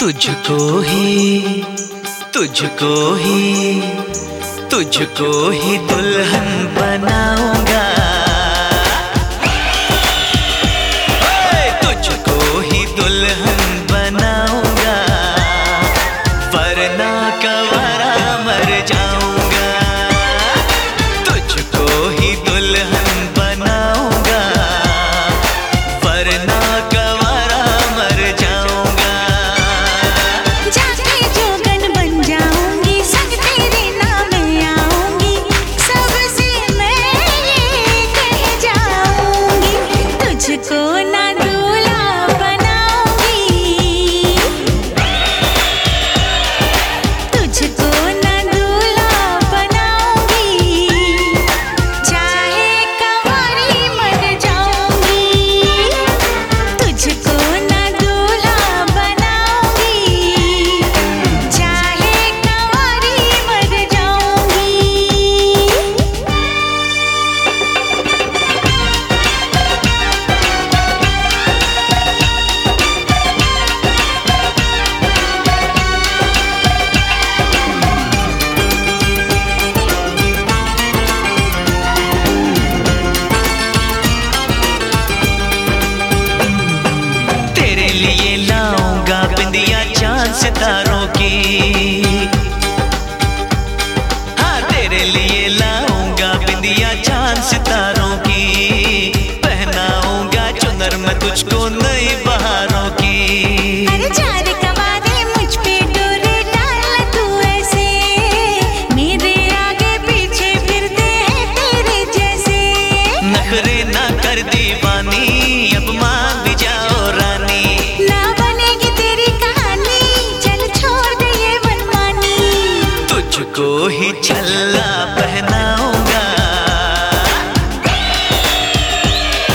तुझको ही तुझको ही तुझको ही दुल्हन बनाओ mataron. ही छल्ला पहनाऊँगा।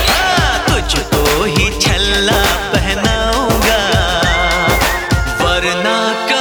हाँ, तुझको ही छल्ला पहनाऊँगा। वरना का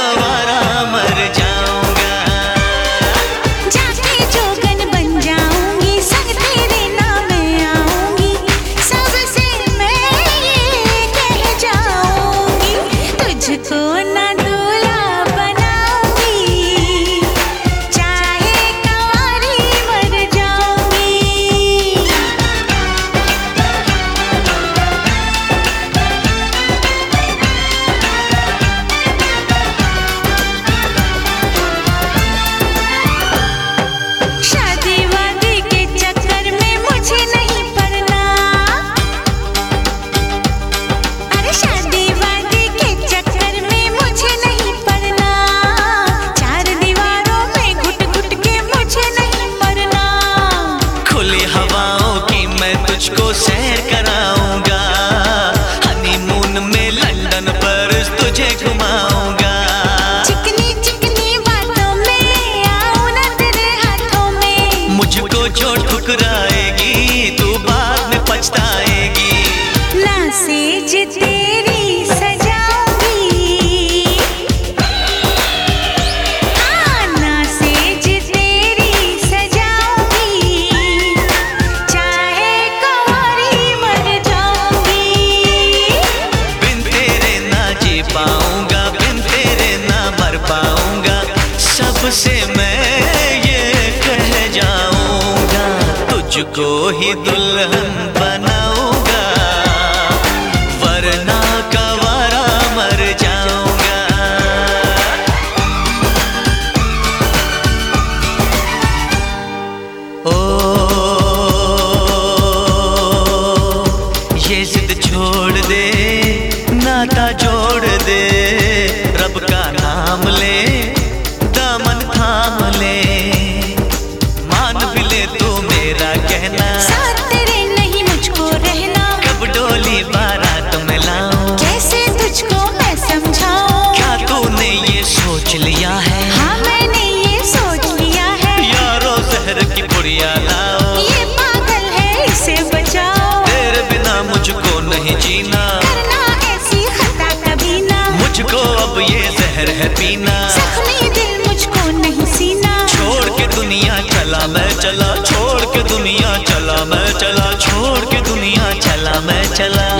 मुझको ही दुल्हन बना दुनिया लाओ। ये पागल है इसे बचाओ। तेरे बिना मुझको नहीं जीना। करना ऐसी खता कभी ना। मुझको अब ये जहर है पीना। सख्मी दिल मुझको नहीं सीना। छोड़ के दुनिया चला मैं चला छोड़ के दुनिया चला मैं चला छोड़ के दुनिया चला मैं चला।